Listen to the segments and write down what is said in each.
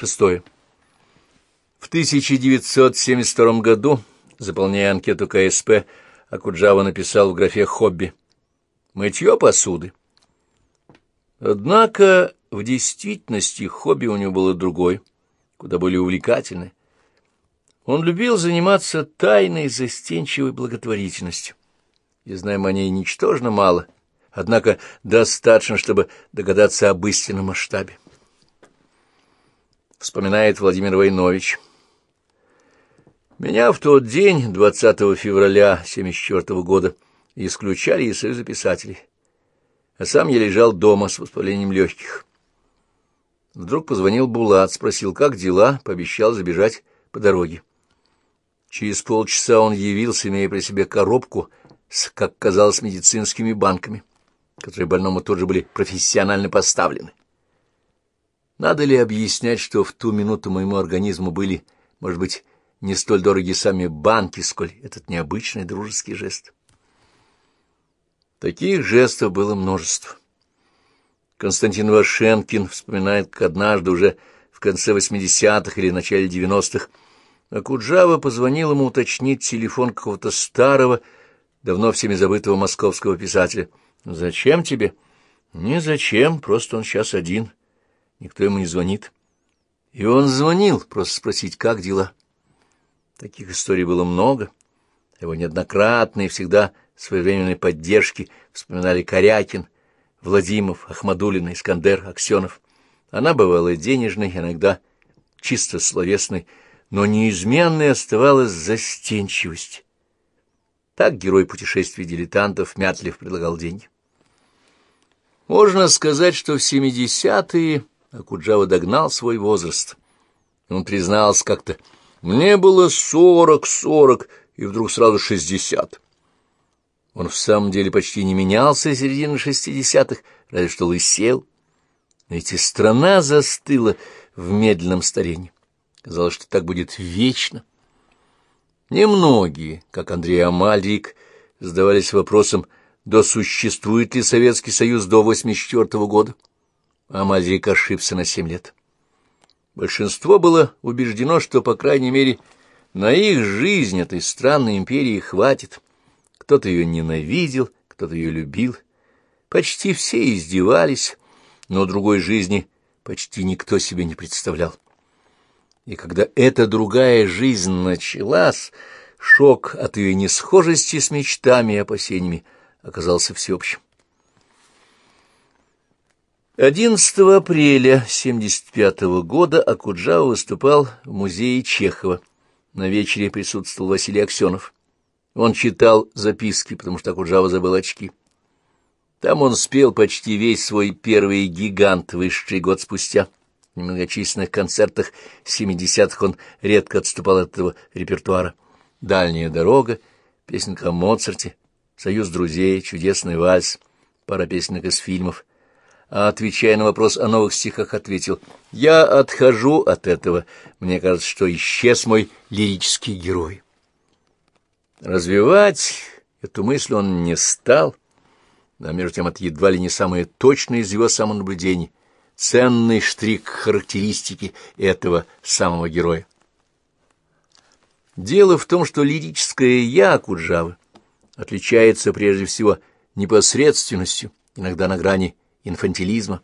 Шестое. В 1972 году, заполняя анкету КСП, Акуджава написал в графе «Хобби» «Мытье посуды». Однако в действительности хобби у него было другое, куда более увлекательное. Он любил заниматься тайной застенчивой благотворительностью. И знаем о ней ничтожно мало, однако достаточно, чтобы догадаться об истинном масштабе. Вспоминает Владимир Войнович. Меня в тот день, 20 февраля 1974 года, исключали из Союза писателей, а сам я лежал дома с воспалением легких. Вдруг позвонил Булат, спросил, как дела, пообещал забежать по дороге. Через полчаса он явился, имея при себе коробку с, как казалось, медицинскими банками, которые больному тоже были профессионально поставлены. Надо ли объяснять, что в ту минуту моему организму были, может быть, не столь дороги сами банки, сколь этот необычный дружеский жест? Таких жестов было множество. Константин Вашенкин вспоминает, как однажды уже в конце 80-х или начале 90-х Акуджава позвонил ему уточнить телефон какого-то старого, давно всеми забытого московского писателя. «Зачем тебе?» «Не зачем, просто он сейчас один. Никто ему не звонит». И он звонил, просто спросить, как дела. Таких историй было много. Его неоднократные, всегда своевременной поддержки вспоминали Корякин, Владимов, Ахмадулин, Искандер, Аксенов. Она бывала денежной, иногда чисто словесной, но неизменной оставалась застенчивость. Так герой путешествий дилетантов Мятлев предлагал деньги. Можно сказать, что в семидесятые Акуджава догнал свой возраст. Он признался как-то, мне было сорок-сорок, и вдруг сразу шестьдесят. Он в самом деле почти не менялся с середины шестидесятых, разве что лысел. Но ведь и страна застыла в медленном старении. Казалось, что так будет вечно. Немногие, как Андрей Амальрик, задавались вопросом, досуществует ли Советский Союз до 84 года. Амальрик ошибся на семь лет. Большинство было убеждено, что, по крайней мере, на их жизнь этой странной империи хватит. Кто-то ее ненавидел, кто-то ее любил. Почти все издевались, но другой жизни почти никто себе не представлял. И когда эта другая жизнь началась, шок от ее несхожести с мечтами и опасениями оказался всеобщим. 11 апреля 1975 года Акуджава выступал в музее Чехова. На вечере присутствовал Василий Аксенов. Он читал записки, потому что Акуджава забыл очки. Там он спел почти весь свой первый гигант, вышедший год спустя. В немногочисленных концертах 70-х он редко отступал от этого репертуара. «Дальняя дорога», песенка о Моцарте, «Союз друзей», «Чудесный вальс», пара песенок из фильмов. А отвечая на вопрос о новых стихах, ответил, «Я отхожу от этого. Мне кажется, что исчез мой лирический герой». Развивать эту мысль он не стал, а между тем это едва ли не самое точное из его самонаблюдений, ценный штрих характеристики этого самого героя. Дело в том, что лирическое «я» Куджавы отличается прежде всего непосредственностью, иногда на грани инфантилизма.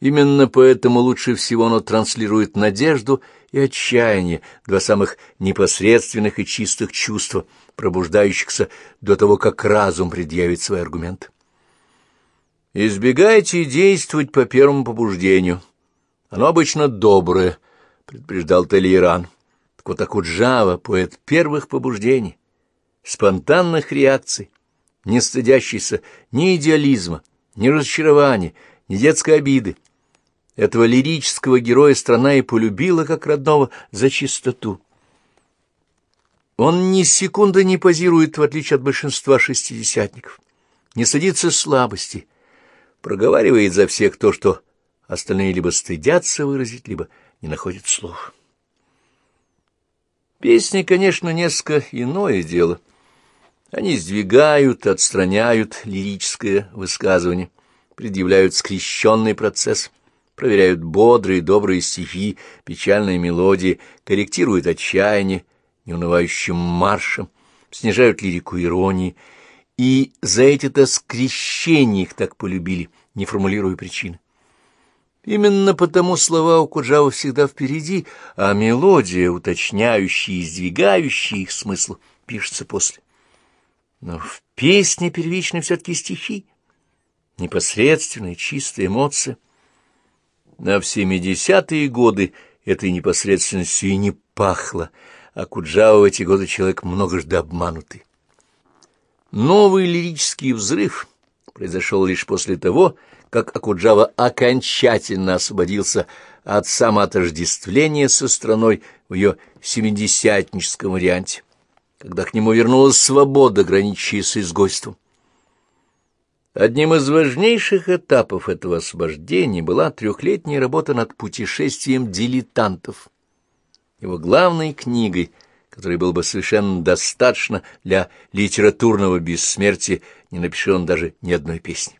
Именно поэтому лучше всего оно транслирует надежду и отчаяние, два самых непосредственных и чистых чувства, пробуждающихся до того, как разум предъявит свой аргумент. Избегайте действовать по первому побуждению. Оно обычно доброе, предупреждал Талейран. Так вот Акуджава, поэт первых побуждений, спонтанных реакций, не стыдящийся ни идеализма, ни разочарования, ни детской обиды, этого лирического героя страна и полюбила как родного за чистоту. Он ни секунды не позирует, в отличие от большинства шестидесятников, не садится слабости, проговаривает за всех то, что остальные либо стыдятся выразить, либо не находят слов. Песни, конечно, несколько иное дело. Они сдвигают, отстраняют лирическое высказывание, предъявляют скрещенный процесс — проверяют бодрые, добрые стихи, печальные мелодии, корректируют отчаяние неунывающим маршем, снижают лирику иронии, и за эти-то скрещения их так полюбили, не формулируя причины. Именно потому слова у Куджава всегда впереди, а мелодия, уточняющая и сдвигающая их смысл, пишется после. Но в песне первичны все-таки стихи, непосредственные, чистые эмоции. На семидесятые годы этой непосредственностью и не пахло, а Куджава в эти годы человек многожды обманутый. Новый лирический взрыв произошел лишь после того, как Акуджава окончательно освободился от самоотождествления со страной в ее семидесятническом варианте, когда к нему вернулась свобода, граничащая с изгойством. Одним из важнейших этапов этого освобождения была трехлетняя работа над путешествием дилетантов. Его главной книгой, которой было бы совершенно достаточно для литературного бессмертия, не напиши он даже ни одной песни.